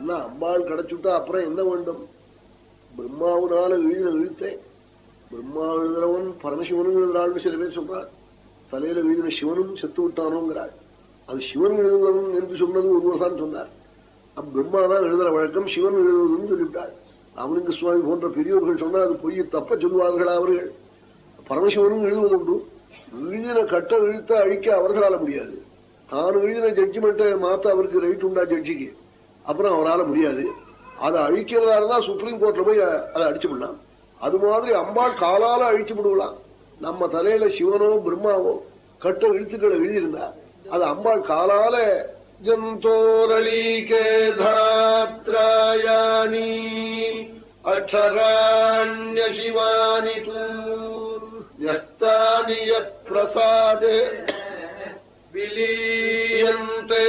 என்ன அம்பாள் கிடைச்சுட்டா அப்புறம் என்ன வேண்டும்? பிரம்மாவனால எழுதின இழுத்தேன் பிரம்மா எழுதுறவன் பரமசிவனும் எழுதுறாள்னு சில பேர் சொல்றாள் தலையில எழுதின சிவனும் செத்து விட்டானோங்கிறாள் அது சிவன் எழுதுவன் என்று சொன்னது ஒருவர் தான் சொன்னார். பிரம்மா தான் எழுதுற வழக்கம் சிவன் எழுதுவதுன்னு சொல்லிவிட்டாள் ராமலிங்க சுவாமி போன்ற பெரியவர்கள் சொன்னால் அது பொய்ய தப்ப சொல்வார்கள் அவர்கள்? பரமசிவனும் எழுதுவதுண்டு எழுதின கட்ட எழுத்த அழிக்க அவர்களால முடியாது. தான் எழுதின ஜட்ஜ்மெண்ட்டை மாத்த அவருக்கு ரைட் உண்டா ஜட்ஜிக்கு அப்புறம் அவரால் முடியாது. அதை அழிக்கிறதா இருந்தா சுப்ரீம் கோர்ட்ல போய் அதை அடிச்சு விடலாம். அது மாதிரி அம்பாள் காலால அழிச்சு விடுவலாம் நம்ம தலையில சிவனோ பிரம்மாவோ கட்ட எழுத்துக்களை எழுதியிருந்தா அது அம்பாள் காலால ஜந்தோரளீகே தாத்ராயாணி அக்ஷராண்ய சிவானி தூஸ்தானி பிரசாதே விலீயந்தே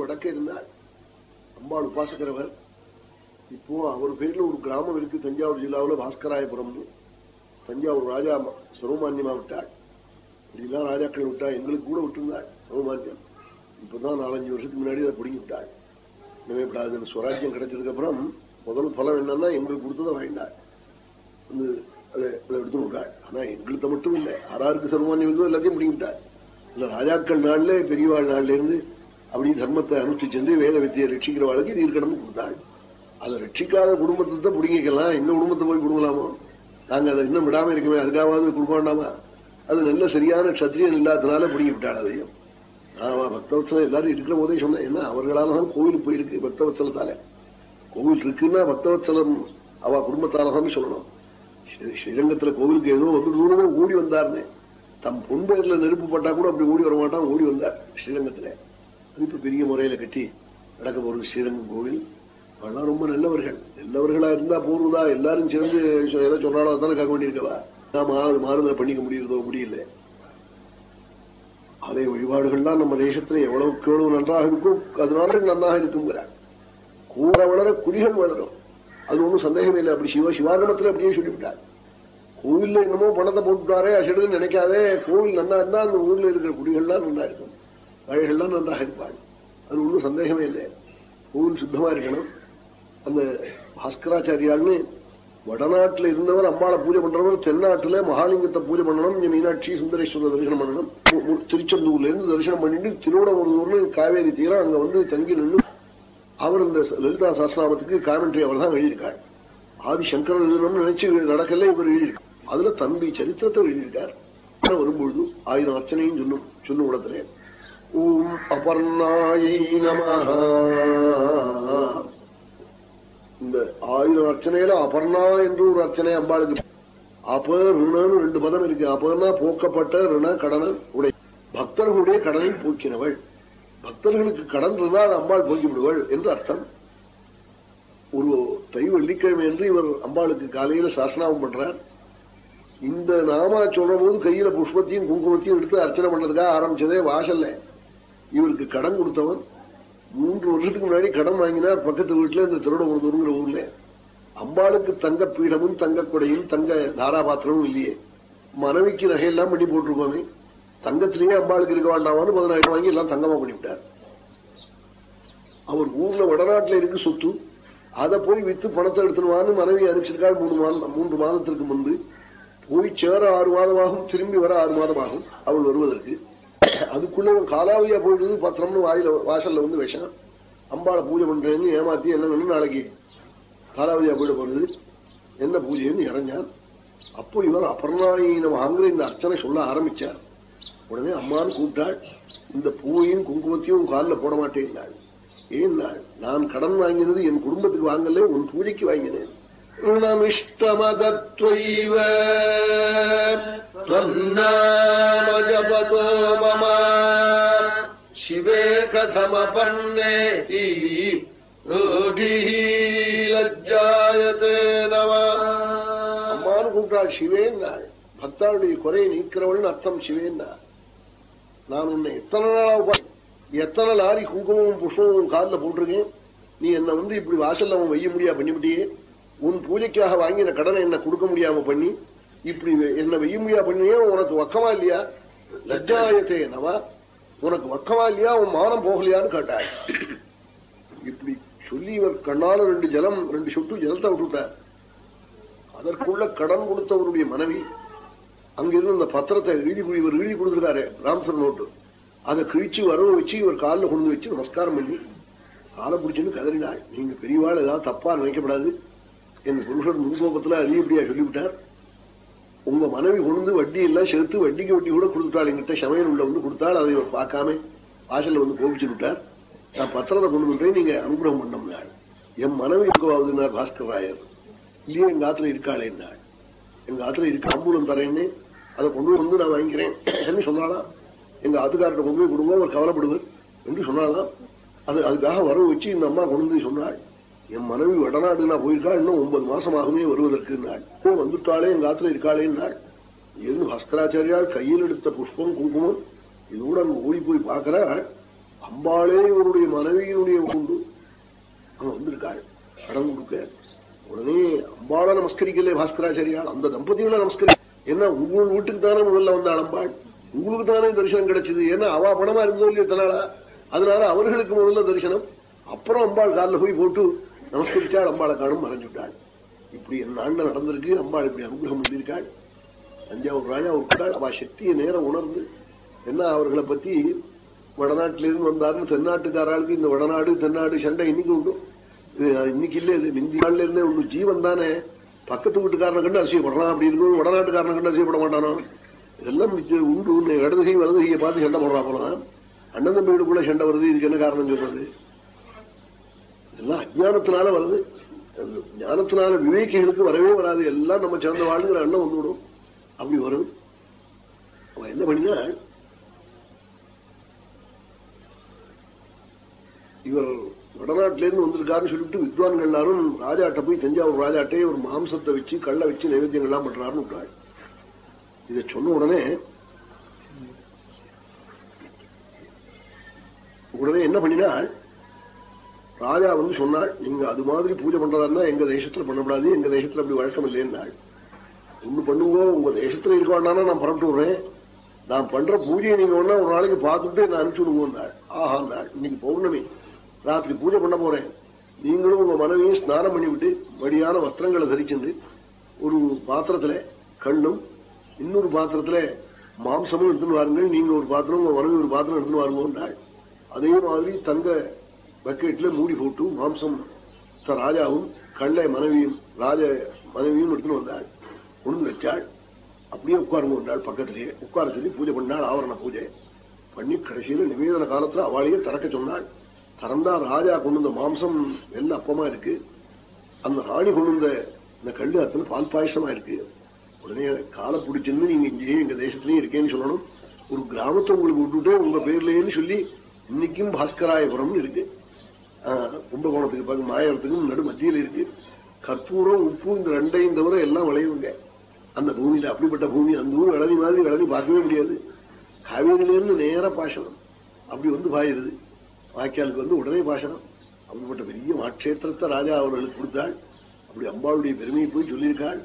வடக்கே இருந்தார். அம்பாள் உபாசகரவர். இப்போ அவர் பேர்ல ஒரு கிராமம் இருக்கு தஞ்சாவூர் ஜில்லாவில் பாஸ்கராயபுரம் தஞ்சாவூர் ராஜா சர்வமான்யமா விட்டாள். இப்படிலாம் ராஜாக்கள் விட்டா எங்களுக்கு கூட விட்டுருந்தாள் சர்வமான்யம் இப்பதான் நாலஞ்சு வருஷத்துக்கு முன்னாடி அதை பிடிங்கி விட்டாள். நினைவுப்படாதுன்னு சுவராஜ்யம் கிடைச்சதுக்கு அப்புறம் முதல் பலம் என்னன்னா எங்களுக்கு கொடுத்ததை வாங்கினாள் வந்து அதை அதை எடுத்து விட்டாள் ஆனா எங்களுக்கு மட்டும் இல்லை ஆறாருக்கு சர்வமானியம் இருந்தோ எல்லாத்தையும் பிடிங்கிட்டாள் இல்ல ராஜாக்கள் நாள்ல பெரியவாள் நாள்ல இருந்து அப்படி தர்மத்தை அனுஷ்டிச்சு வேத வித்தியை ரட்சிக்கிற ரட்சிக்கிறவாளுக்கு நீர்க்கடமை கொடுத்தாள் அதை ரட்சிக்காத குடும்பத்தை தான் பிடிங்கிக்கலாம் எங்க குடும்பத்தை போய் கொடுக்கலாமோ நாங்க அதை இன்னும் விடாம இருக்கவே அதுக்காவது கொடுக்க வேண்டாமா அது நல்ல சரியான கத்திரியன் இல்லாததுனால பிடிங்கி விட்டாள் அதையும் ஆமா பக்தவத்சலம் எல்லாரும் இருக்கிற போதே சொன்னேன் ஏன்னா அவர்களாலதான் கோவிலுக்கு போயிருக்கு பக்தவத்சலத்தால கோவில் இருக்குன்னா பக்தவத்சலம் அவ குடும்பத்தால தான் சொல்லணும் ஸ்ரீரங்கத்துல கோவிலுக்கு ஏதோ வந்து தூரமா ஓடி வந்தார்னு தம் பொன்பேர்ல நெருப்பு பட்டா கூட அப்படி ஓடி வர மாட்டான் ஓடி வந்தார் ஸ்ரீரங்கத்துல அது இப்ப பெரிய முறையில கட்டி நடக்க போறது ஸ்ரீரங்கம் கோவில். அவெல்லாம் ரொம்ப நல்லவர்கள். நல்லவர்களா இருந்தா போறதா எல்லாரும் சேர்ந்து எதை சொன்னாலும் அதானே கேட்க வேண்டியிருக்கவா? மாறு மாறுதல் பண்ணிக்க முடியறதோ முடியல. அதே வழிபாடுகள்லாம் நம்ம தேசத்துல எவ்வளவுக்கு எவ்வளவு நன்றாக இருக்கும் அதனால நன்றாக இருக்குங்கிறார் கூற வளர குடிகள் வளரும். அது ஒன்றும் சந்தேகமே இல்லை. அப்படி சிவ சிவாகமத்தில் அப்படியே சொல்லிவிட்டார். கோவில்ல என்னமோ பணத்தை போட்டுட்டாரே அசடுன்னு நினைக்காதே. கோவில் நன்னா இருந்தா அந்த ஊர்ல இருக்கிற குடிகள்லாம் நல்லா இருக்கும். வழிகள்லாம் நன்றாக இருப்பாள் அது ஒன்றும் சந்தேகமே இல்லை. கோவில் சுத்தமா இருக்கணும். அந்த பாஸ்கராச்சாரியாள்னு வடநாட்டுல இருந்தவர் அம்பாளை பூஜை பண்றவர் தென்னாட்டுல மகாலிங்கத்தை பூஜை பண்ணணும் இங்க மீனாட்சி சுந்தரேஸ்வரர் தரிசனம் பண்ணணும். திருச்செந்தூர்ல இருந்து தரிசனம் பண்ணிட்டு திருவோடமூர்னு காவேரி தீரம் அங்க வந்து தங்கி நின்று அவர் இந்த லலிதா சாஸ்திராமத்துக்கு காமெண்ட்ரி அவர் தான் எழுதியிருக்கார். ஆதிசங்கரன் எழுதணும்னு நினைச்சு நடக்கல இவர் எழுதியிருக்கார் அதுல தம்பி சரித்திரத்தை எழுதியிருக்கார். வரும்பொழுது ஆயிரம் அர்ச்சனையும் சொல்லும் சொல்லும் இடத்துல ஓம் அபர்ணாயை நம இந்த ஆயிரம் அர்ச்சனையில அபர்ணா என்று ஒரு அர்ச்சனை அம்பாளுக்கு. அப ரிணன்னு ரெண்டு பதம் இருக்கு. அபர்ணா போக்கப்பட்ட ருண கடனை உடை. பக்தர்களுடைய கடனை போக்கினவள். பக்தர்களுக்கு கடன் இருந்தால் அம்பாள் போக்கி விடுவாள் என்று அர்த்தம். ஒரு தை வெள்ளிக்கிழமை என்று இவர் அம்பாளுக்கு காலையில சாசனாவும் பண்றார். இந்த நாமா சொல்ற போது கையில புஷ்பத்தையும் குங்குமத்தையும் எடுத்து அர்ச்சனை பண்றதுக்காக ஆரம்பிச்சதே வாசல்ல. இவருக்கு கடன் கொடுத்தவன். மூன்று வருஷத்துக்கு முன்னாடி கடன் வாங்கினார் பக்கத்து வீட்டுல இந்த திருடமுருதுங்கிற ஊர்ல. அம்பாளுக்கு தங்க பீடமும் தங்க கொடையும் தங்க தாராபாத்திரமும் இல்லையே. மனைவிக்கு நகையெல்லாம் பண்ணி போட்டிருக்கோமே. தங்கத்திலேயே அம்பாளுக்கு இருக்க வேண்டாமான்னு பதினாயிரம் வாங்கி எல்லாம் தங்கமா பண்ணிவிட்டார் அவர் ஊர்ல வடநாட்டில் இருக்கு சொத்து. அதை போய் வித்து பணத்தை எடுத்துருவான்னு மனைவி அனுப்பிச்சிருக்காள் மூணு மாதம் மூன்று மாதத்திற்கு முன்பு. போய் சேர ஆறு மாதமாகும் திரும்பி வர ஆறு மாதமாகும் அவள் வருவதற்கு. அதுக்குள்ள காலாவதியா போயிடுது பத்திரம்னு வாயில வாசல்ல வந்து விஷம். அம்பாளை பூஜை பண்றேன்னு ஏமாத்தி என்ன நாளைக்கு காலாவதியா போயிட போறது. என்ன பூஜைன்னு இறஞ்சான் அப்போ இவர் அபர்ணாயினம் வாங்குற இந்த அர்ச்சனை சொல்ல ஆரம்பிச்சார். உடனே அம்மான்னு கூப்பிட்டாள் இந்த பூவையும் குங்குமத்தையும் காலில் போட மாட்டேன் ஏன் நான் கடன் வாங்கினது என் குடும்பத்துக்கு வாங்கல உன் பூஜைக்கு வாங்கினேன் ऋणमिष्टमदत्वैव त्वन्नामजपतो मम शिवे कथमपन्नेति रूढिः लज्जायते नव அம்மானு கூப்பிட்டாள் சிவேன்னாள் பக்தாளுடைய குறையை நீக்கிறவள்னு அர்த்தம் சிவேன்னா நான் உன்னை எத்தனை நாளா எத்தனை லாரி குங்குமமும் புஷ்பமும் காலில் போட்டிருக்கேன். நீ என்ன வந்து இப்படி வாசல்ல அவன் வைய முடியா பண்ணிவிட்டியே? உன் பூஜைக்காக வாங்கின கடனை என்ன கொடுக்க முடியாம பண்ணி இப்படி என்ன வெய்ய முடியா பண்ணியே உனக்கு வக்கமா இல்லையா? லஜ்ஜாயத்தே நவா. உனக்கு வக்கமா இல்லையா? உன் மானம் போகலையான்னு கேட்டாய். இப்படி சொல்லி இவர் கண்ணால ரெண்டு ஜலம் ரெண்டு சொட்டு ஜலத்தை விட்டுட்டார். அதற்குள்ள கடன் கொடுத்தவருடைய மனைவி அங்கிருந்து அந்த பத்திரத்தை எழுதி இவர் எழுதி கொடுத்துருக்காரு ராம்சர் நோட்டு. அதை கிழிச்சு வரவு வச்சு இவர் காலில் கொண்டு வச்சு நமஸ்காரம் பண்ணி காலை பிடிச்சுன்னு கதறினாள் நீங்க பெரியவாள் ஏதாவது தப்பா நினைக்கப்படாது என் புருஷர் முன்கோபத்துல அதிகப்படியா சொல்லிவிட்டார். உங்க மனைவி கொண்டு வட்டி எல்லாம் சேர்த்து வட்டிக்கு வட்டி கூட கொடுத்துட்டாள். எங்கிட்ட சமையல் உள்ள வந்து கொடுத்தாள். அதை இவர் பார்க்காம வாசல்ல வந்து கோபிச்சு விட்டார். நான் பத்திரத்தை கொண்டு வந்துட்டேன். நீங்க அனுகிரகம் பண்ணம்னாள் என் மனைவி இருக்கவாவதுன்னா பாஸ்கர் ராயர். இல்லையே எங்க ஆத்துல இருக்காளே நாள் எங்க ஆத்துல இருக்க அம்பூலம் தரேன்னு அதை கொண்டு வந்து நான் வாங்கிக்கிறேன். சொன்னாலாம் எங்க ஆத்துக்கார்ட்ட கொண்டு போய் கொடுங்க அவர் கவலைப்படுவர் என்று சொன்னாலாம் அது அதுக்காக வர வச்சு இந்த அம்மா கொண்டு வந்து சொன்னாள் என் மனைவி வடநாடு நான் போயிருக்கா? இன்னும் ஒன்பது மாசமாகவே வருவதற்கு நாள் வந்துட்டாளே எங்க ஆத்துல இருக்காளே நாள் இருந்து பாஸ்கராச்சாரியால் கையில் எடுத்த புஷ்பம் குங்குமம் இதோட அங்க ஓடி போய் பார்க்கிறாள். அம்பாளே இவருடைய மனைவியினுடைய கொண்டு அங்க வந்திருக்காள். கடன் கொடுக்க உடனே அம்பாளை நமஸ்கரிக்கலே பாஸ்கராச்சாரியால். அந்த தம்பதிகளை நமஸ்கரி ஏன்னா உங்கள் வீட்டுக்கு தானே முதல்ல வந்த அம்பாள் உங்களுக்கு தானே தரிசனம் கிடைச்சது? ஏன்னா அவ பணமா இருந்தோ இல்லையோ தனாளா அதனால அவர்களுக்கு முதல்ல தரிசனம் அப்புறம் அம்பாள் காலில் போய் போட்டு நமஸ்கரிச்சாள் அம்பாளை காணும் மறைஞ்சுட்டாள். இப்படி என் ஆண்ட நடந்திருக்கு. அம்பாள் இப்படி அனுகிரகம் பண்ணியிருக்காள். தஞ்சாவூர் ராஜா விட்டாள் அவ சக்தியை நேரம் உணர்ந்து என்ன அவர்களை பத்தி வடநாட்டிலிருந்து வந்தாருன்னு தென்னாட்டுக்காராளுக்கு இந்த வடநாடு தென்னாடு சண்டை இன்னைக்கு உண்டு. இன்னைக்கு இல்ல இது. மிந்தி நாள்ல இருந்தே உண்டு. ஜீவன் தானே. பக்கத்து வீட்டுக்காரனை கண்டு அசியப்படுறான் அப்படி இருக்கும் வடநாட்டுக்காரனை கண்டு அசியப்பட மாட்டானோ? இதெல்லாம் உண்டு. இடது கை பார்த்து சண்டை போடுறா போலாம் அண்ணன் தம்பிகளுக்குள்ள சண்டை வருது. இதுக்கு என்ன காரணம் சொல்றது? இதெல்லாம் அஜானத்தினால வருது. ஞானத்தினால விவேகிகளுக்கு வரவே வராது. எல்லாம் நம்ம சேர்ந்த வாழ்ங்கிற எண்ணம் வந்துவிடும். அப்படி வரும். அவன் என்ன பண்ணினா இவர் வடநாட்டிலேருந்து வந்திருக்காருன்னு சொல்லிட்டு வித்வான்கள் எல்லாரும் ராஜாட்ட போய் தஞ்சாவூர் ராஜாட்டே ஒரு மாம்சத்தை வச்சு கள்ள வச்சு நைவேத்தியங்கள்லாம் பண்றாருன்னு விட்டாள் இதை சொன்ன உடனே உடனே என்ன பண்ணினாள் ராஜா வந்து சொன்னாள் நீங்க அது மாதிரி பூஜை பண்றதா எங்க தேசத்துல பண்ணக்கூடாது எங்க தேசத்துல அப்படி வழக்கம் இல்லைன்னாள் ஒண்ணு பண்ணுங்க உங்க தேசத்துல இருக்க வேண்டாம் நான் பரப்பிட்டு விடுறேன். நான் பண்ற பூஜையை நீங்க ஒன்னா ஒரு நாளைக்கு பார்த்துட்டு நான் அனுப்பிச்சு விடுவோம் ஆஹா நாள். இன்னைக்கு பௌர்ணமி. ராத்திரி பூஜை பண்ண போறேன். நீங்களும் உங்க மனைவியும் ஸ்நானம் பண்ணிவிட்டு வடியான வஸ்திரங்களை தரிச்சுண்டு ஒரு பாத்திரத்துல கண்ணும் இன்னொரு பாத்திரத்துல மாம்சமும் எடுத்துன்னு வாருங்கள். நீங்க ஒரு பாத்திரம் உங்க மனைவி ஒரு பாத்திரம் எடுத்துன்னு வாருங்க அதே மாதிரி தங்க பக்கெட்ல மூடி போட்டு மாம்சம் ராஜாவும் கண்ணை மனைவியும் ராஜ மனைவியும் எடுத்துன்னு வந்தாள். கொண்டு வச்சாள். அப்படியே உட்காருங்க வந்தாள் பக்கத்திலேயே உட்கார சொல்லி பூஜை பண்ணாள். ஆவரண பூஜை பண்ணி கடைசியில நிவேதன காலத்துல அவளையே திறக்க சொன்னாள். திறந்தா ராஜா கொண்டு வந்த மாம்சம் எல்லாம் அப்பமா இருக்கு. அந்த ராணி கொண்டு வந்த இந்த கல்லு அத்தனை பால் பாயசமா இருக்கு. உடனே காலை பிடிச்சிருந்து நீங்க இங்கேயும் எங்க தேசத்திலயும் இருக்கேன்னு சொல்லணும். ஒரு கிராமத்தை உங்களுக்கு விட்டுட்டு உங்க பேர்லன்னு சொல்லி இன்னைக்கும் பாஸ்கராயபுரம் இருக்கு. கும்பகோணத்துக்கு பார்க்க மாயவரத்துக்கும் நடு மத்தியில் இருக்கு. கற்பூரம் உப்பு இந்த ரெண்டையும் தவிர எல்லாம் விளையுங்க. அந்த பூமியில அப்படிப்பட்ட பூமி அந்த ஊர் இளநி மாதிரி இளநி பார்க்கவே முடியாது. காவேரியிலிருந்து நேர பாசனம். அப்படி வந்து பாயிருது வாய்க்காலுக்கு வந்து உடனே பாசனம் அப்படிப்பட்ட பெரிய மாட்சேத்திரத்தை ராஜா அவர்களுக்கு கொடுத்தாள். அப்படி அம்பாளுடைய பெருமையை போய் சொல்லியிருக்காள்.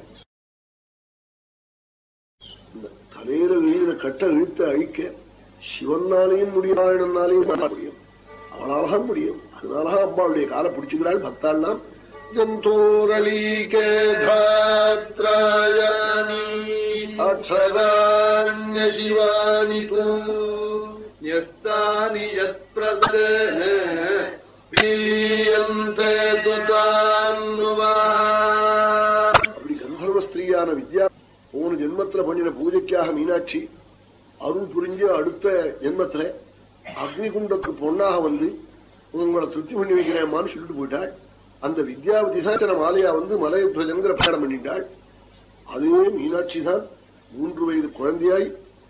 இந்த தலையில எழுதின கட்ட இழுத்த அழிக்க சிவனாலேயும் முடியும் நாராயணனாலேயும் முடியும். அவளால்தான் முடியும். அதனாலதான் அம்பாளுடைய காலை பிடிச்சுக்கிறாள் பக்தாள்னா ஜந்தோரளீகே தாத்ராயணி அக்ஷராண்ய சிவானி தூ न्यस्तानि यत्प्रसदेन பீயந்தே துதான்னுவா. அப்படி கந்தர்வ ஸ்திரீயான வித்யா போன ஜென்மத்துல பண்ணின பூஜைக்காக மீனாட்சி அருள் புரிஞ்சு அடுத்த ஜென்மத்துல அக்னிகுண்டத்துக்கு பொண்ணாக வந்து உங்களை திருப்தி பண்ணி வைக்கிறேம்மான்னு சொல்லிட்டு போயிட்டாள் அந்த வித்யாவதி சாச்சன மாலையா வந்து மலையத்வஜங்கிற பிரயாணம் பண்ணிட்டாள் அதே மீனாட்சி தான் மூன்று வயது குழந்தையாய்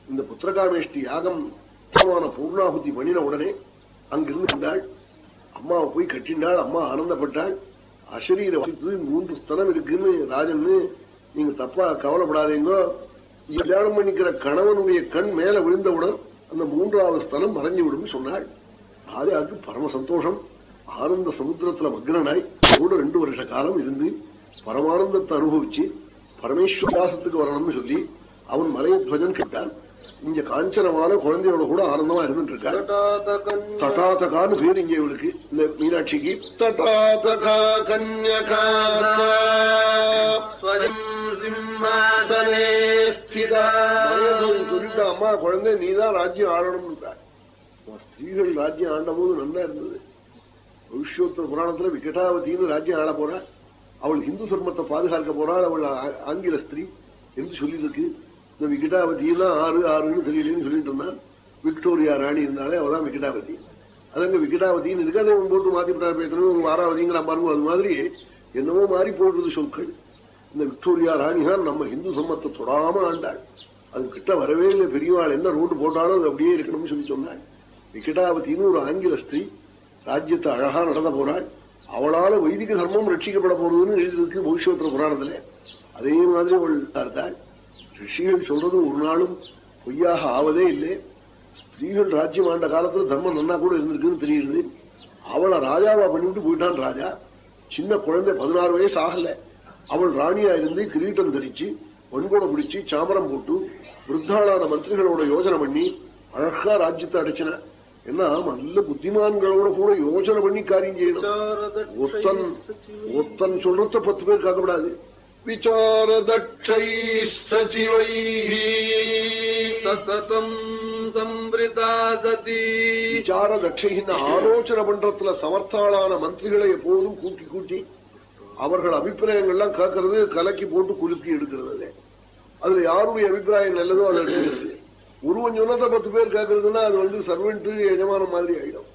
இந்த புத்திரகாமேஷ்டி யாகம் உத்தமமான பூர்ணாகுதி பண்ணின உடனே அங்கிருந்து வந்தாள். அம்மாவை போய் கட்டினாள் அம்மா ஆனந்தப்பட்டாள். அசரீர வசித்து மூன்று ஸ்தலம் இருக்குன்னு ராஜன்னு நீங்க தப்பா கவலைப்படாதீங்க. கல்யாணம் பண்ணிக்கிற கணவனுடைய கண் மேல விழுந்தவுடன் அந்த மூன்றாவது ஸ்தலம் மறைஞ்சு விடும் சொன்னாள். ராஜாவுக்கு பரம சந்தோஷம். ஆனந்த சமுத்திரத்துல மக்னனாய் கூட ரெண்டு வருஷ காலம் இருந்து பரமானந்தத்தை அனுபவிச்சு பரமேஸ்வராசத்துக்கு வரணும்னு சொல்லி அவன் மலையை துவஜன் கேட்டான். இங்க காஞ்சனமான குழந்தையோட கூட ஆனந்தமா இருந்துட்டு இருக்கா தட்டாதகான்னு பேர் இங்க இவளுக்கு இந்த மீனாட்சிக்கு. தட்டாதகா கன்யகா சிம்மாசனே அம்மா குழந்தை நீதான் ராஜ்யம் ஆளணும்ன்றா ஸ்திரீகள் ராஜ்யம் ஆண்ட போது நல்லா இருந்தது. பவிஷ்யோத்தர புராணத்துல விகட்டாவதின்னு ராஜ்யம் ஆள போறா. அவள் ஹிந்து தர்மத்தை பாதுகாக்க போறாள் அவள் ஆங்கில ஸ்திரீ என்று சொல்லியிருக்கு. இந்த விகடாவதினா ஆறு ஆறுன்னு தெரியலன்னு சொல்லிட்டு இருந்தான் விக்டோரியா ராணி இருந்தாலே அவதான் விக்கிட்டாபதி. அதங்க விகடாவதின்னு இருக்கு அதை போட்டு மாத்தி விட்டா பேசணும் ஒரு வாராவதிங்கிற பாருங்க அது மாதிரி என்னவோ மாறி போடுறது சொற்கள். இந்த விக்டோரியா ராணிதான் நம்ம இந்து சம்மத்தை தொடாம ஆண்டாள். அது கிட்ட வரவே இல்லை. பெரியவாள் என்ன ரோடு போட்டாலும் அது அப்படியே இருக்கணும்னு சொல்லி சொன்னாள். விக்கிடாவதின்னு ஒரு ஆங்கில ஸ்திரீ ராஜ்யத்தை அழகா நடந்த போறாள். அவளால வைதிக தர்மம் ரட்சிக்கப்பட போறதுன்னு எழுதியிருக்கு பவிஷ்யோத்திர புராணத்துல. அதே மாதிரி அவள் இருந்தாள் ரிஷிகள் சொல்றது ஒரு நாளும் பொய்யாக ஆவதே இல்லை. ஸ்திரீகள் ராஜ்யம் ஆண்ட காலத்துல தர்மம் நன்னா கூட இருந்திருக்குன்னு தெரியுது. அவளை ராஜாவா பண்ணிவிட்டு போயிட்டான் ராஜா. சின்ன குழந்தை பதினாறு வயசு ஆகல. அவள் ராணியா இருந்து கிரீட்டம் தரிச்சு வன்கூட பிடிச்சு சாமரம் போட்டு விருத்தாளான மந்திரிகளோட யோஜனை பண்ணி அழகா ராஜ்யத்தை அடைச்சின. என்ன நல்ல புத்திமான்களோட கூட யோசனை பண்ணி காரியம் செய்யணும். ஒத்தன் ஒத்தன் சொல்றத பத்து பேர் காக்கப்படாது விசாரதட்சை சச்சிவை सततम् संवृता सती விசார தட்சையின் ஆலோசனை பண்றதுல சமர்த்தாளான மந்திரிகளை எப்போதும் கூட்டி கூட்டி அவர்கள் அபிப்பிராயங்கள்லாம் காக்கிறது கலக்கி போட்டு குலுக்கி எடுக்கிறது அது. அதுல யாருடைய அபிப்பிராயம் நல்லதோ அதை எடுக்கிறது ஒருவன் சொன்னதை பத்து பேர் கேட்கறதுன்னா அது வந்து சர்வெண்ட் எஜமான மாதிரி ஆயிடும்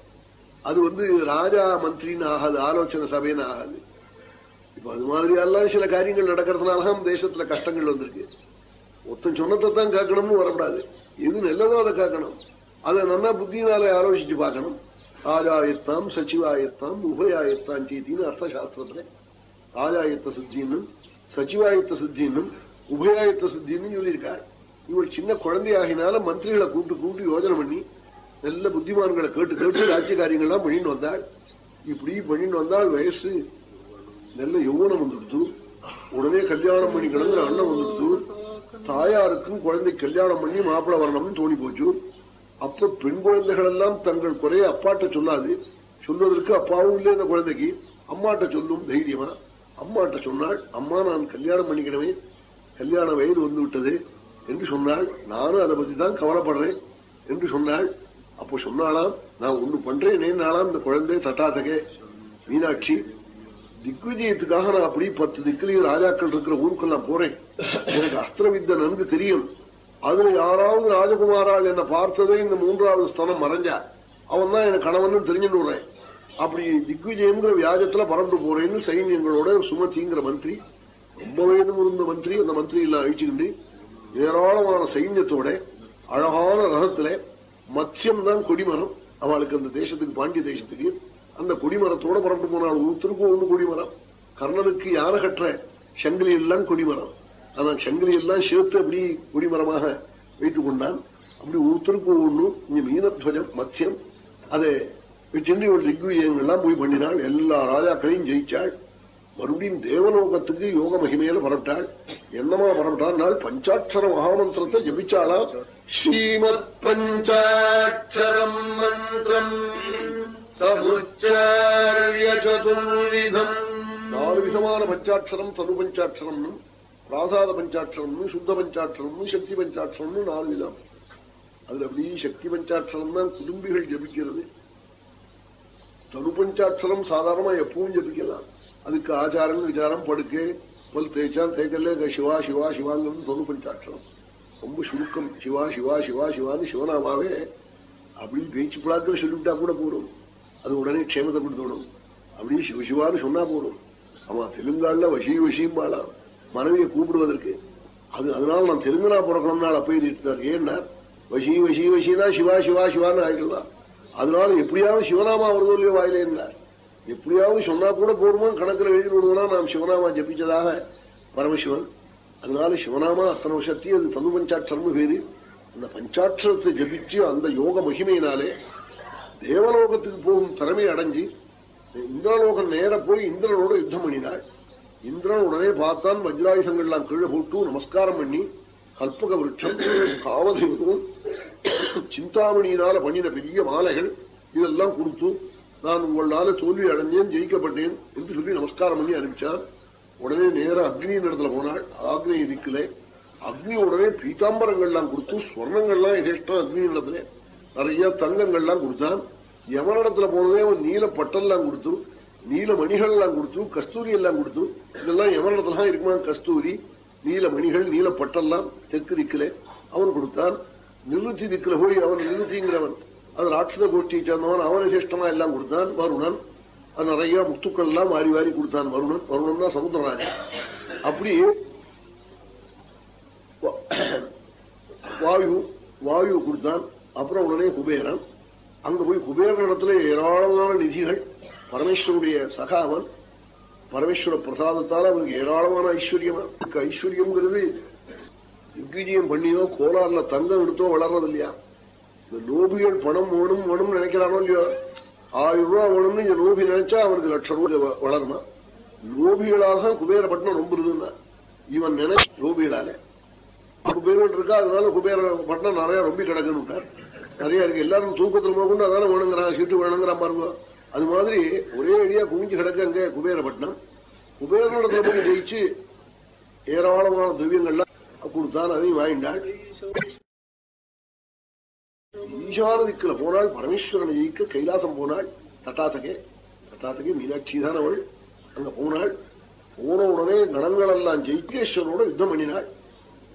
அது வந்து ராஜா மந்திரின்னு ஆகாது ஆலோசனை சபைன்னு ஆகாது இப்ப அது மாதிரி எல்லாம் சில காரியங்கள் நடக்கிறதுனாலதான் தேசத்துல கஷ்டங்கள் வந்திருக்கு. ஒத்தன் சொன்னத்தை தான் காக்கணும்னு வரக்கூடாது. எது நல்லதோ அதை காக்கணும். அதை நல்லா புத்தியினால ஆலோசிச்சு பார்க்கணும். ராஜாயத்தாம் சச்சிவாயத்தாம் உபயாயத்தாம் சீத்தின்னு அர்த்தசாஸ்திரத்துல. ராஜாயத்த சித்தின்னும் சச்சிவாயத்த சித்தின்னும் உபயாயத்த சித்தின்னு சொல்லியிருக்காள் இவள் சின்ன குழந்தையாகினால மந்திரிகளை கூப்பிட்டு கூப்பிட்டு யோஜனை பண்ணி நல்ல புத்திமான்களை கேட்டு கேட்டு ராஜ்ய காரியங்கள்லாம் பண்ணிட்டு வந்தாள். இப்படி பண்ணிட்டு வந்தாள் வயசு நல்ல யௌவனம் வந்துடுது. உடனே கல்யாணம் பண்ணிக்கணுங்கிற அண்ணன் வந்துடுது. தாயாருக்கும் குழந்தை கல்யாணம் பண்ணி மாப்பிள்ள வரணும்னு தோணி போச்சு. அப்ப பெண் குழந்தைகள் எல்லாம் தங்கள் குறைய அப்பாட்ட சொல்லாது. சொல்வதற்கு அப்பாவும் இல்லை இந்த குழந்தைக்கு. அம்மாட்ட சொல்லும் தைரியமா. அம்மாட்ட சொன்னாள் அம்மா நான் கல்யாணம் பண்ணிக்கணுமே கல்யாண வயது வந்து விட்டது. என்று சொன்னாள் நானும் அதை பத்தி தான் கவலைப்படுறேன். என்று சொன்னாள் அப்போ சொன்னாலாம் நான் ஒண்ணு பண்றேன். நாளாம் இந்த குழந்தை தட்டாதகே? மீனாட்சி திக்விஜயத்துக்காக நான் அப்படி பத்து திக்கிலையும் ராஜாக்கள் இருக்கிற ஊருக்கெல்லாம் போறேன். எனக்கு அஸ்திரவித்த நன்கு தெரியும். அதுல யாராவது ராஜகுமாரால் என்ன பார்த்ததே இந்த மூன்றாவது ஸ்தானம் மறைஞ்சா அவன் தான் எனக்கு கணவன் தெரிஞ்சுட்டு விடுறேன் அப்படி திக்விஜயம்ங்கிற வியாஜத்துல பறந்து போறேன்னு சைன்யங்களோட சுமதிங்கிற மந்திரி ரொம்ப வயது முருந்த மந்திரி அந்த மந்திரி எல்லாம் அழிச்சுக்கிண்டு ஏராளமான சைன்யத்தோட அழகான ரகத்துல மத்யம் தான் கொடிமரம் அவளுக்கு அந்த தேசத்துக்கு பாண்டிய தேசத்துக்கு அந்த கொடிமரத்தோட புறப்பட்டு போனாள். ஒருத்தருக்கும் ஒண்ணு கொடிமரம். கர்ணனுக்கு யானை கட்டுற சங்கிலி எல்லாம் கொடிமரம். ஆனா சங்கிலி எல்லாம் சேர்த்து அப்படி கொடிமரமாக வைத்துக் கொண்டான். அப்படி ஒருத்தருக்கு ஒண்ணு இங்க மீனத்வஜம் மத்யம் அதை வச்சுட்டு இவள் திக்விஜயங்கள்லாம் போய் பண்ணினாள். எல்லா ராஜாக்களையும் ஜெயிச்சாள். மறுபடியும் தேவலோகத்துக்கு யோக மகிமையில பரப்பிட்டாள். என்னமா பரப்பிட்டாள் பஞ்சாட்சர மகாமந்திரத்தை ஜபிச்சாளா ஸ்ரீமத் பஞ்சாட்சரம் மந்திரம். சமுச்சாரிய நாலு விதமான பஞ்சாட்சரம் தனு பஞ்சாட்சரம்னு பிராசாத பஞ்சாட்சரம்னு சுத்த பஞ்சாட்சரம்னு சக்தி பஞ்சாட்சரம்னு நாலு விதம் அதுல அப்படி சக்தி பஞ்சாட்சரம் தான் குடும்பிகள் ஜபிக்கிறது. தனு பஞ்சாட்சரம் சாதாரணமா எப்பவும் ஜபிக்கலாம். அதுக்கு ஆச்சாரம் விசாரம் படுக்கை பல் தேய்ச்சான் தேய்க்கல சிவா சிவா சிவாங்கிறது தனு பஞ்சாட்சரம் ரொம்ப சுருக்கம். சிவா சிவா சிவா சிவான்னு சிவனாமாவே அப்படின்னு பேச்சு பிளாக்கில் சொல்லிவிட்டா கூட போறோம் அது உடனே க்ஷேமத்தை கொடுத்துடும் அப்படி சிவ சிவான்னு சொன்னா போடும் அவன் தெலுங்கால வசி வசியும்பாளா மனைவியை கூப்பிடுவதற்கு. அது அதனால நான் தெலுங்குனா பிறக்கணும்னால அப்ப எடுத்தார் ஏன்னா வசி வசி வசினா சிவா சிவா சிவான்னு ஆகிடலாம் அதனால எப்படியாவது சிவநாமா வருதோ இல்லையோ வாயிலே இருந்தார் எப்படியாவது சொன்னா கூட போருமா கணக்கில் எழுதி விடுவோம்னா நாம் சிவநாமா ஜபிச்சதாக பரமசிவன். அதனால சிவநாமா அத்தனை வருஷத்தையும் அது தனு பஞ்சாட்சரம் பேரு. அந்த பஞ்சாட்சரத்தை ஜபிச்சு அந்த யோக மகிமையினாலே தேவலோகத்துக்கு போகும் திறமை அடைஞ்சு இந்திரலோகம் நேர போய் இந்திரனோட யுத்தம் பண்ணினாள். இந்திரன் உடனே பார்த்தான் வஜ்ராயுதங்கள்லாம் கீழே போட்டு நமஸ்காரம் பண்ணி கல்பக விருட்சம் காமதேவனும் சிந்தாமணியினால பண்ணின பெரிய மாலைகள் இதெல்லாம் கொடுத்து நான் உங்களால தோல்வி அடைஞ்சேன் ஜெயிக்கப்பட்டேன் என்று சொல்லி நமஸ்காரம் பண்ணி அனுப்பிச்சான் உடனே நேர அக்னியின் இடத்துல போனாள். ஆக்னேய திக்கிலே அக்னி உடனே பீதாம்பரங்கள்லாம் கொடுத்து ஸ்வர்ணங்கள்லாம் எதேஷ்டம் அக்னி இடத்துல நிறைய தங்கங்கள்லாம் கொடுத்தான். யமனிடத்துல போனதே அவன் நீல பட்டெல்லாம் கொடுத்து நீல மணிகள் எல்லாம் கொடுத்து கஸ்தூரி எல்லாம் கொடுத்து. இதெல்லாம் யமனிடத்துல இருக்குமா? கஸ்தூரி நீல மணிகள் நீல பட்டெல்லாம் தெற்கு திக்கிலே அவன் கொடுத்தான். நிருத்தி திக்கில போய் அவன் நிருத்திங்கிறவன் அது ராட்சத கோஷ்டியை சேர்ந்தவன் அவன் சிஷ்டமா எல்லாம் கொடுத்தான். வருணன் அது நிறைய முத்துக்கள் எல்லாம் வாரி வாரி கொடுத்தான். வருணன் வருணன் தான் சமுத்திரராஜன். அப்படி வாயு வாயு கொடுத்தான். அப்புறம் உடனே குபேரன். அங்க போய் குபேரன் இடத்துல ஏராளமான நிதிகள். பரமேஸ்வருடைய சகாவன் பரமேஸ்வர பிரசாதத்தால அவனுக்கு ஏராளமான ஐஸ்வர்யமா. இருக்கு. ஐஸ்வர்யம்ங்கிறது திக்விஜயம் பண்ணியோ கோலாறுல தங்கம் எடுத்தோ வளர்றது இல்லையா இந்த லோபிகள் பணம் வேணும் வேணும்னு நினைக்கிறானோ இல்லையோ? ஆயிரம் ரூபாய் வேணும்னு இந்த லோபி நினைச்சா அவனுக்கு லட்சம் ரூபாய் வ- வளருமா? லோபிகளாக தான் குபேரப்பட்டினம் ரொம்ப இருக்குன்னா இவன் நினை லோபிகளால. குபேரன் இருக்கா அதனால குபேர பட்டினம் நிறைய ரொம்ப கிடக்குன்னு நிறைய இருக்கு. எல்லாரும் தூக்கத்துல கொண்டு அதான வேணுங்கிறான் சீட்டு வேணுங்கிறான் பாருங்க. அது மாதிரி ஒரே அடியா குவிஞ்சு கிடக்கு அங்க குபேரப்பட்டினம் குபேரனிடத்துல போய் ஜெயிச்சு ஏராளமான திவ்யங்கள்லாம் கொடுத்தான் அதையும் வாங்கினாள் ஈசான போனாள் பரமேஸ்வரனை ஜெயிக்க கைலாசம் போனாள் தட்டாத்தகே. தட்டாத்தகே மீனாட்சி தான் அவள். அங்க போனாள் போன உடனே கணங்கள் எல்லாம் ஜெயிக்கேஸ்வரோட யுத்தம் பண்ணினாள்.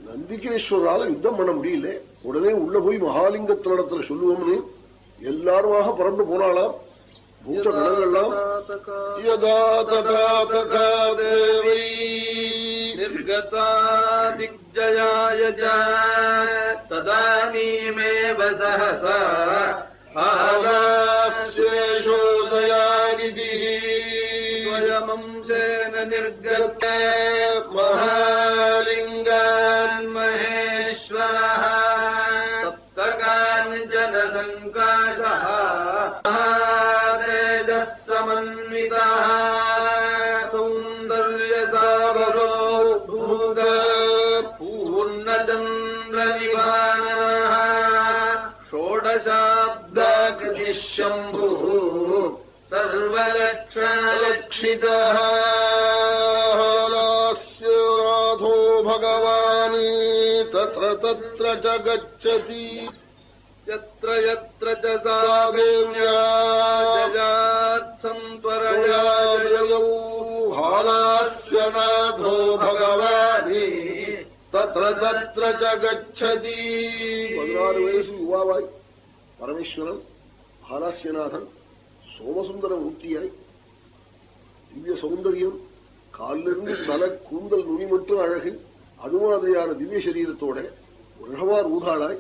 நந்திகேஸ்வரால யுத்தம் பண்ண முடியல. உடனே உள்ள போய் மகாலிங்கத்தில் இடத்துல சொல்லுவோம்னு எல்லாருமாக பரண்டு போனாலாம் பூத்த கணங்கள்லாம் ததானீமேவ சஹசா ஆலாஸ்வேஷோதயாநிதி ஸ்வயமம்சேன நிர்கத்த மகா शम्भुः सर्वलक्षणलक्षितः लास्यराधो भगवानी तत्र तत्र च गच्छति। यत्र यत्र च सा देव्यार्थम् त्वरया जयौ हालास्य नाथो भगवानी तत्र तत्र च गच्छति। पदनालु वयसु युवा वायु परमेश्वरम्। பாலாசியநாதன் சோமசுந்தர மூர்த்தியாய். திவ்ய சௌந்தரியம் காலிலிருந்து தல கூந்தல் நுனி மட்டும் அழகு அது மாதிரியான திவ்ய சரீரத்தோட உலகவார் ஊதாளாய்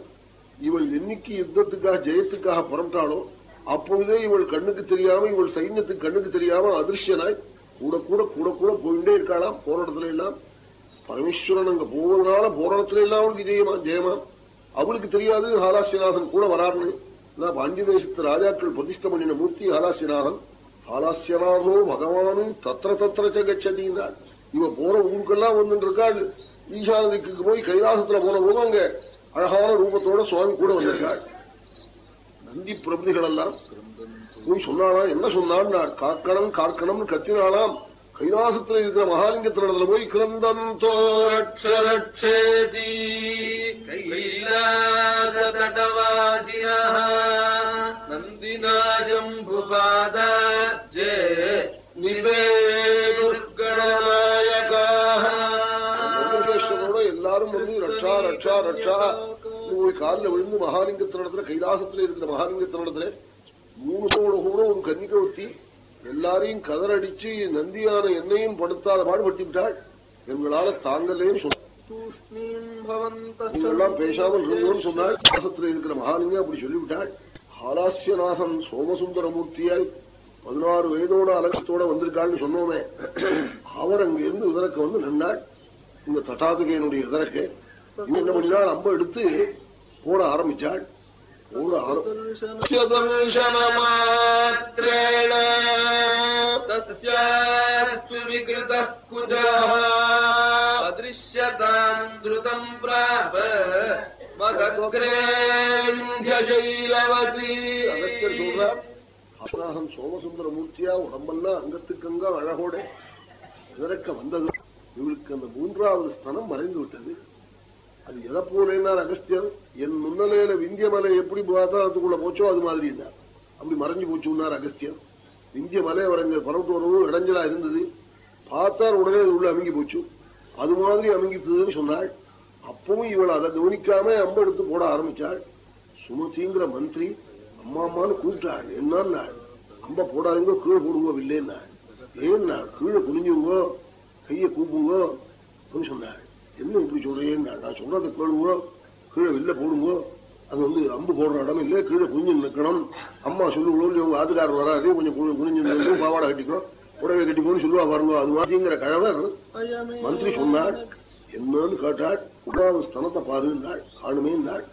இவள் என்னைக்கு யுத்தத்துக்காக ஜெயத்துக்காக புறப்பட்டாளோ அப்பொழுதே இவள் கண்ணுக்கு தெரியாம இவள் சைன்யத்துக்கு கண்ணுக்கு தெரியாம அதிர்ஷ்யனாய் கூட கூட கூட கூட போயிட்டே இருக்காளாம் போராட்டத்துல எல்லாம். பரமேஸ்வரன் அங்க போவதனால போராட்டத்துல எல்லாம் அவளுக்கு ஜெயமா ஜெயமா. அவளுக்கு தெரியாது ஹாலாசியநாதன் கூட வராருன்னு. பாண்டிய தேசத்து ராஜாக்கள் பிரதிஷ்ட பண்ணின மூர்த்தி ஹாலாசியநாதன் ஹாலாசியநாதோ பகவானும் தத்திர தத்திர ச கச்சதின்றாள் இவ போற ஊருக்கெல்லாம் வந்துட்டு இருக்காள் ஈசானதிக்கு போய் கைலாசத்துல போன போது அங்க அழகான ரூபத்தோட சுவாமி கூட வந்திருக்காள் நந்தி பிரபதிகள் எல்லாம் போய் சொன்னாளா என்ன சொன்னான் காக்கணம் காக்கணம்னு கத்தினாலாம் கைலாசத்தில் இருக்கிற மகாலிங்கத்தினிடத்துல போய் கிரந்தன் தோரட்சரட்சேதி கைலாசதடவாசினா நந்தினாஜம்புபாத ஜே நிவேதுர்கணநாயகாஸ்வரோட எல்லாரும் வந்து ரட்சா ரட்சா ரட்சா. போய் காலில் விழுந்து மகாலிங்கத்தினிடத்துல கைலாசத்தில் இருக்கிற மகாலிங்கத்தினிடத்துல மூணு கூட ஒரு கன்னிகை ஒத்தி எல்லாரையும் கதறடிச்சு நந்தியான என்னையும் படுத்தாத பாடுபடுத்தி விட்டாள் எங்களால தாங்கலேன்னு சொன்ன எல்லாம் பேசாமல் இருந்தோம்னு சொன்னாள். மாசத்துல இருக்கிற மகாலிங்க அப்படி சொல்லிவிட்டாள். ஹாலாசியநாதன் சோமசுந்தரமூர்த்தியாய் பதினாறு வயதோட அலக்கத்தோட வந்திருக்காள்னு சொன்னோமே. அவர் அங்க இருந்து இதற்கு வந்து நின்றாள் இந்த தட்டாதுகையினுடைய இதற்கு என்ன பண்ணினாள்? அம்ப எடுத்து போட ஆரம்பிச்சாள். போட ஆரம்பிச்சதர்சனமாத்திரேண तस्यास्तु विकृतः कुजः विश्यताम् द्रुतम् प्राप मदग्रेन्द्यशैलवती அகஸ்தியர் சொல்றார் அப்ராஹம் சோமசுந்தர மூர்த்தியா உடம்பெல்லாம் அங்கத்துக்கு அங்க அழகோட இதறக்க வந்தது இவளுக்கு அந்த மூன்றாவது ஸ்தனம் மறைந்து விட்டது அது எதை போலேன்னார் அகஸ்தியர் என் முன்னலையில விந்திய மலை எப்படி பாதாளத்துக்குள்ள போச்சோ அது மாதிரி இருந்தார் அப்படி மறைஞ்சு போச்சுன்னார் அகஸ்தியர் விந்திய மலை அவர் அங்க பரவிட்டு வரவும் இடைஞ்சலா இருந்தது. பார்த்தார் உடனே அது உள்ள அமுங்கி போச்சு. அது மாதிரி அமுங்கித்ததுன்னு சொன்னாள். அப்பவும் இவள் அதை கவனிக்காம அம்ப எடுத்து போட ஆரம்பிச்சாள். சுமதிங்கிற மந்திரி அம்மா அம்மான்னு கூப்பிட்டாள். என்னன்னா அம்ப போடாதுங்க கீழே போடுங்க இல்லைன்னா ஏன்னா கீழே குனிஞ்சுங்கோ கையை கூப்புங்கோ அப்படின்னு சொன்னாள். என்ன இப்படி சொல்றீங்க நான் சொல்றதை கேளுங்க கீழே வெளில போடுங்க. அது வந்து அம்பு போடுற இடம் இல்லை கீழே குனிஞ்சு நிற்கணும். அம்மா சொல்லுங்களோ இல்லை உங்க ஆத்துக்காரர் வராது கொஞ்சம் குனிஞ்சு நிற்கணும் பாவாடை கட்டிக்கணும். கட்டி கட்டிக்கோன்னு சொல்லுவா பாருங்க அது மாதிரிங்கிற கழவர் மந்திரி சொன்னாள் என்னன்னு கேட்டாள் உடாவது ஸ்தலத்தை பாருன்னாள் காணுமே நாள்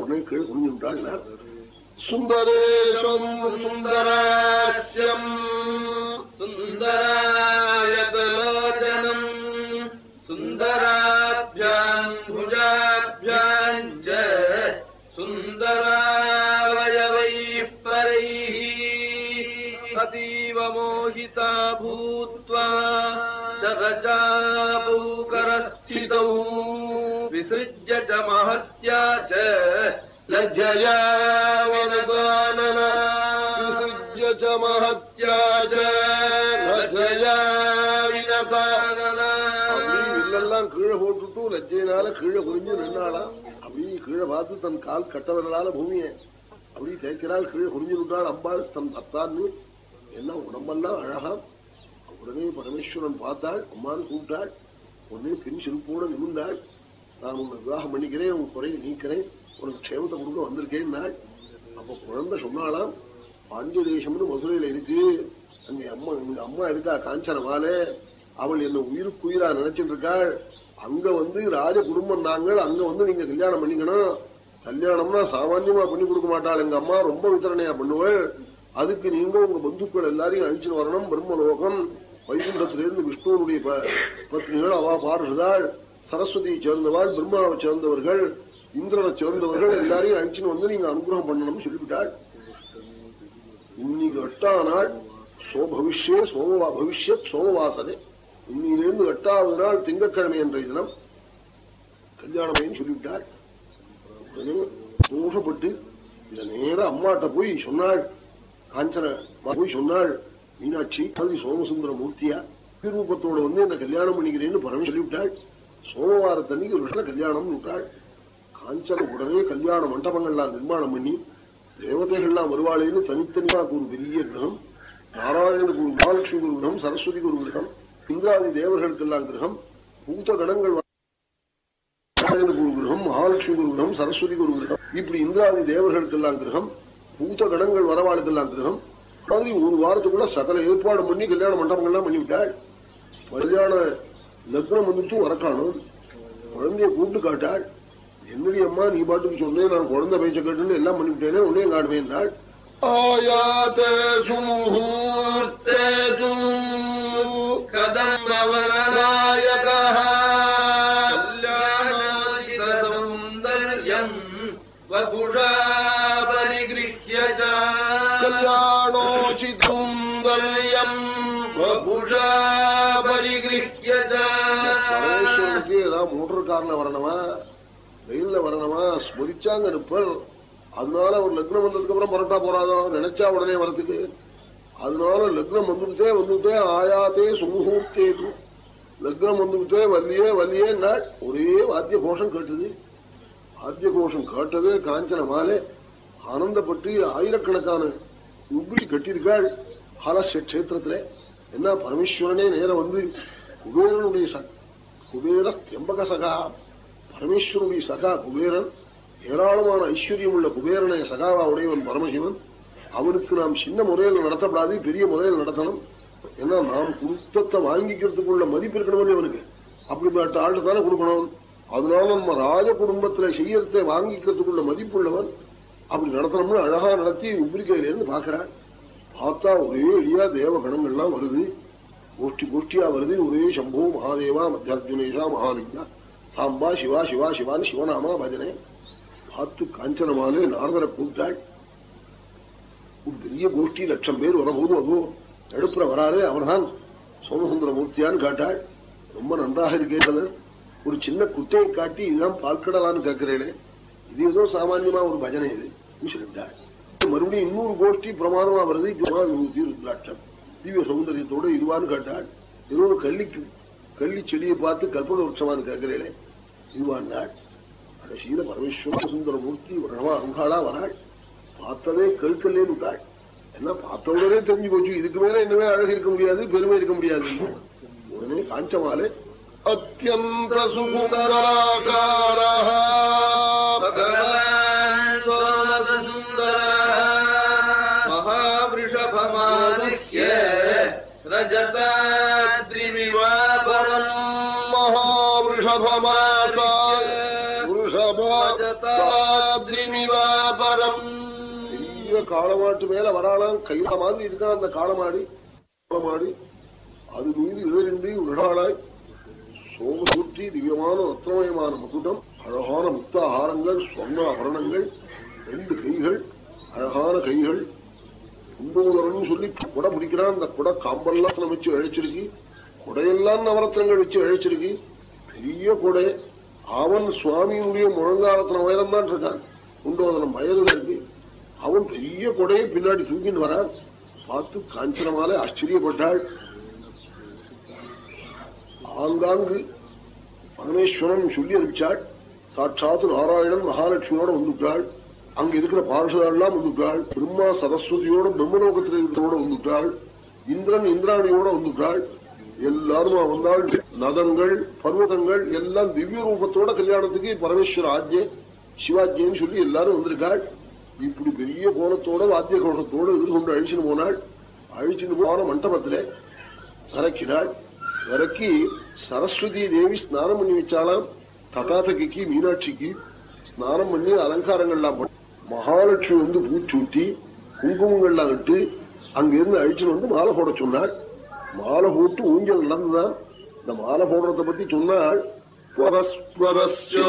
உடனே கீழே குனிஞ்சுட்டாள் நான் சுந்தரேஷம் சுந்தராஸ்யம் சுந்தராயதனா शरचापौकरस्थितौ विसृज्य च महत्या च लज्जया वरदानन विसृज्य च महत्या च लज्जया विनतानना அப்படி வில்லெல்லாம் கீழே போட்டுட்டு லஜ்ஜையினால கீழே குனிஞ்சு நின்னாளாம் அப்படி கீழே பார்த்து தன் கால் கட்டவர்களால பூமியை அப்படி தேய்க்கிறாள் கீழே குனிஞ்சு விட்டாள் அம்பாள் தன் அத்தான்னு என்ன உடம்பெல்லாம் அழகா உடனே பரமேஸ்வரன் பார்த்தாள் அம்மான்னு கூப்பிட்டாள் உடனே பெண் செருப்போட நிமிர்ந்தாள் நான் உன்னை விவாகம் பண்ணிக்கிறேன் உன் குறையை நீக்கிறேன் உனக்கு க்ஷேமத்தை கொடுக்க வந்திருக்கேன் நாள் அப்ப குழந்தை சொன்னாலாம் பாண்டிய தேசம்னு மதுரையில இருக்கு. அங்க அம்மா எங்க அம்மா இருக்கா காஞ்சனமாலே அவள் என்ன உயிருக்குயிரா நினைச்சிட்டு இருக்காள். அங்க வந்து ராஜ குடும்பம் நாங்கள். அங்க வந்து நீங்க கல்யாணம் பண்ணிக்கணும். கல்யாணம்னா சாமான்யமா பண்ணி கொடுக்க மாட்டாள். எங்க அம்மா ரொம்ப வித்தரணையா பண்ணுவள். அதுக்கு நீங்க உங்க பந்துக்கள் எல்லாரையும் அழிச்சுட்டு வரணும். பிரம்மலோகம். வைகுண்டத்திலிருந்து விஷ்ணுவனுடைய ப- பத்னிகள் அவா பாடுகிறதாள் சரஸ்வதியை சேர்ந்தவாள் பிரம்மாவை சேர்ந்தவர்கள் இந்திரனை சேர்ந்தவர்கள் எல்லாரையும் அழிச்சுன்னு வந்து நீங்க அனுகிரகம் பண்ணணும்னு சொல்லிவிட்டாள். இன்னைக்கு எட்டாம் நாள் சோபவிஷ்யே சோமவா பவிஷ்யத் சோமவாசனே இன்னிலிருந்து எட்டாவது நாள் திங்கட்கிழமை என்ற தினம் கல்யாணமைன்னு சொல்லிவிட்டாள். உடனே சந்தோஷப்பட்டு இத நேர அம்மாட்ட போய் சொன்னாள். காஞ்சன போய் சொன்னாள். மீனாட்சி அது சோமசுந்தர மூர்த்தியா திருரூபத்தோட வந்து என்ன கல்யாணம் பண்ணிக்கிறேன்னு பரம சொல்லிவிட்டாள் சோமவாரத்தன்னைக்கு ஒரு விஷயம் கல்யாணம் விட்டாள் காஞ்சன உடனே கல்யாண மண்டபங்கள்லாம் நிர்மாணம் பண்ணி தேவதைகள்லாம் வருவாளேன்னு தனித்தனியாக ஒரு பெரிய கிரகம் நாராயணனுக்கு ஒரு மகாலட்சுமிக்கு ஒரு கிரகம் சரஸ்வதிக்கு ஒரு கிரகம் இந்திராதி தேவர்களுக்கெல்லாம் கிரகம் பூத்த கணங்கள் நாராயணனுக்கு ஒரு கிரகம் மகாலட்சுமிக்கு ஒரு கிரகம் சரஸ்வதிக்கு ஒரு கிரகம் இப்படி இந்திராதி தேவர்களுக்கெல்லாம் கிரகம் பூத்த கடங்கள் வரவாளுக்கெல்லாம் கிரகம் மாதிரி ஒரு வாரத்துக்குள்ள சகல ஏற்பாடு பண்ணி கல்யாண மண்டபங்கள்லாம் பண்ணிவிட்டாள் கல்யாண லக்னம் வந்துட்டு வரக்காணும். குழந்தைய கூப்பிட்டு காட்டாள். என்னுடைய அம்மா நீ பாட்டுக்கு சொன்னேன் நான் குழந்தை பேச்ச கேட்டுன்னு எல்லாம் பண்ணிவிட்டேனே உன்னே காட்டுவேன் நாள் ஆயாதே சுமுகூர்த்தேதும் கதம் அவராயகா கார்ல வரணுமா வெயில்ல வரணுமா ஸ்மரிச்சாங்க நிற்பர் அதனால அவர் லக்னம் வந்ததுக்கு அப்புறம் புரட்டா போறாதோ நினைச்சா உடனே வரதுக்கு அதனால லக்னம் வந்துவிட்டே வந்துவிட்டே ஆயாத்தே சுமுகூர்த்தேது லக்னம் வந்துவிட்டே வல்லியே வல்லியே நாள் ஒரே வாத்திய கோஷம் கேட்டது. வாத்திய கோஷம் கேட்டது காஞ்சன மாலே. ஆனந்தப்பட்டு ஆயிரக்கணக்கான உப்பி கட்டியிருக்காள் ஹாலஸ்ய கஷேத்திரத்துல. என்ன பரமேஸ்வரனே நேரம் வந்து குபேரனுடைய சக்தி குபேர ஸ்தம்பக சகா. பரமேஸ்வருடைய சகா குபேரன். ஏராளமான ஐஸ்வர்யம் உள்ள குபேரனை சகாவா உடையவன் பரமசிவன். அவனுக்கு நாம் சின்ன முறையில் நடத்தப்படாது பெரிய முறையில் நடத்தணும். ஏன்னா நாம் குருத்தத்தை வாங்கிக்கிறதுக்குள்ள மதிப்பு இருக்கணும் அவனுக்கு அப்படிப்பட்ட ஆள் தானே கொடுக்கணும். அதனால நம்ம ராஜ குடும்பத்துல செய்யறதை வாங்கிக்கிறதுக்குள்ள மதிப்புள்ளவன். அப்படி நடத்தணும்னு அழகா நடத்தி உப்பிரிக்கையில இருந்து பாக்குறான் பார்த்தா ஒரே எளியா தேவ கணங்கள்லாம் வருது. கோஷ்டி கோஷ்டியா வருது. ஒரே சம்போ மகாதேவா மத்தியார்ஜுனேஷா மகாலிங்கா. சாம்பா சிவா சிவா சிவான்னு சிவநாமா பஜனை. பார்த்து காஞ்சனமாலே நாரதரை கூப்பிட்டாள். ஒரு பெரிய கோஷ்டி லட்சம் பேர் வரபோது அதோ நடுப்புற வராரு. அவர்தான் சோமசுந்தர மூர்த்தியான்னு காட்டாள். ரொம்ப நன்றாக இருக்கேன்றது. ஒரு சின்ன குட்டையை காட்டி இதுதான் பால்கடலான்னு கேட்கிறேனே. இது ஏதோ சாமான்யமா ஒரு பஜனை இது. சொல்லிட்டாள். மறுபடியும் இன்னொரு கோஷ்டி பிரமாதமா வருது. இப்ப ருத்ராட்சம். திவ்ய சௌந்தரியத்தோட இதுவான்னு கேட்டாள் ஏதோ ஒரு கள்ளிக்கு கள்ளி செடியை பார்த்து கல்பக விருட்சமான்னு கேட்கிறேனே இதுவான்னாள் கடைசியில பரமேஸ்வர சுந்தர மூர்த்தி வருணமா அருகாளா வராள். பார்த்ததே கருக்கல்லே விட்டாள். என்ன பார்த்த உடனே தெரிஞ்சு போச்சு இதுக்கு மேல என்னவே அழகு இருக்க முடியாது பெருமை இருக்க முடியாது. உடனே காஞ்சமாலே அத்தியந்த சுகுந்தராகார பெரிய காளமாட்டு மேல வராளாம் கையில மாதிரி இருக்கான் அந்த காளமாடி? காளமாடி அது மீது ஏறிண்டு விழாளாய் சோமசூற்றி திவ்யமான ரத்னமயமான முகுடம் அழகான முத்த ஆகாரங்கள் சொர்ண ஆபரணங்கள் ரெண்டு கைகள் அழகான கைகள். குண்டோதரன் சொல்லி குடை பிடிக்கிறான் அந்த குடை காம்பெல்லாம் வச்சு அழைச்சிருக்கு. குடையெல்லாம் நவரத்னங்கள் வச்சு அழைச்சிருக்கு. பெரிய கொடை. அவன் சுவாமியினுடைய முழங்காலத்துல உயரம் தான் இருக்கான். குண்டோதனம் வயதுல இருக்கு. அவன் பெரிய கொடையை பின்னாடி தூக்கிட்டு வரான். பார்த்து காஞ்சனமால ஆச்சரியப்பட்டாள். ஆங்காங்கு பரமேஸ்வரன் சொல்லி அனுப்பிச்சாள். சாட்சாத் நாராயணன் மகாலட்சுமியோட வந்துட்டாள். அங்க இருக்கிற பார்ஷதெல்லாம் வந்துட்டாள். பிரம்மா சரஸ்வதியோட பிரம்மலோகத்தில் இருக்கிறோட வந்துட்டாள். இந்திரன் இந்திராணியோட வந்துட்டாள். எல்லாரும் வந்தாள் நதங்கள் பர்வதங்கள் எல்லாம் திவ்ய ரூபத்தோட கல்யாணத்துக்கு பரமேஸ்வர ஆஜ்ய சிவாஜ்யன்னு சொல்லி எல்லாரும் வந்திருக்காள். இப்படி பெரிய கோலத்தோட வாத்திய கோலத்தோட எதிர்கொண்டு அழிச்சுன்னு போனாள். அழிச்சுன்னு போன மண்டபத்துல இறக்கினாள் இறக்கி சரஸ்வதி தேவி ஸ்நானம் பண்ணி வச்சாலாம் தட்டாதகிக்கு மீனாட்சிக்கு ஸ்நானம் பண்ணி அலங்காரங்கள்லாம் பண்ணி மகாலட்சுமி வந்து பூச்சூட்டி குங்குமங்கள்லாம் இட்டு அங்கிருந்து அழிச்சுன்னு வந்து மாலை போட சொன்னாள். மாலை போட்டு ஊஞ்சல் நடந்துதான். இந்த மாலை போடுறத பத்தி சொன்னால் பரஸ்பரஸ்யோ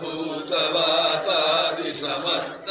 भूतवातादि समस्त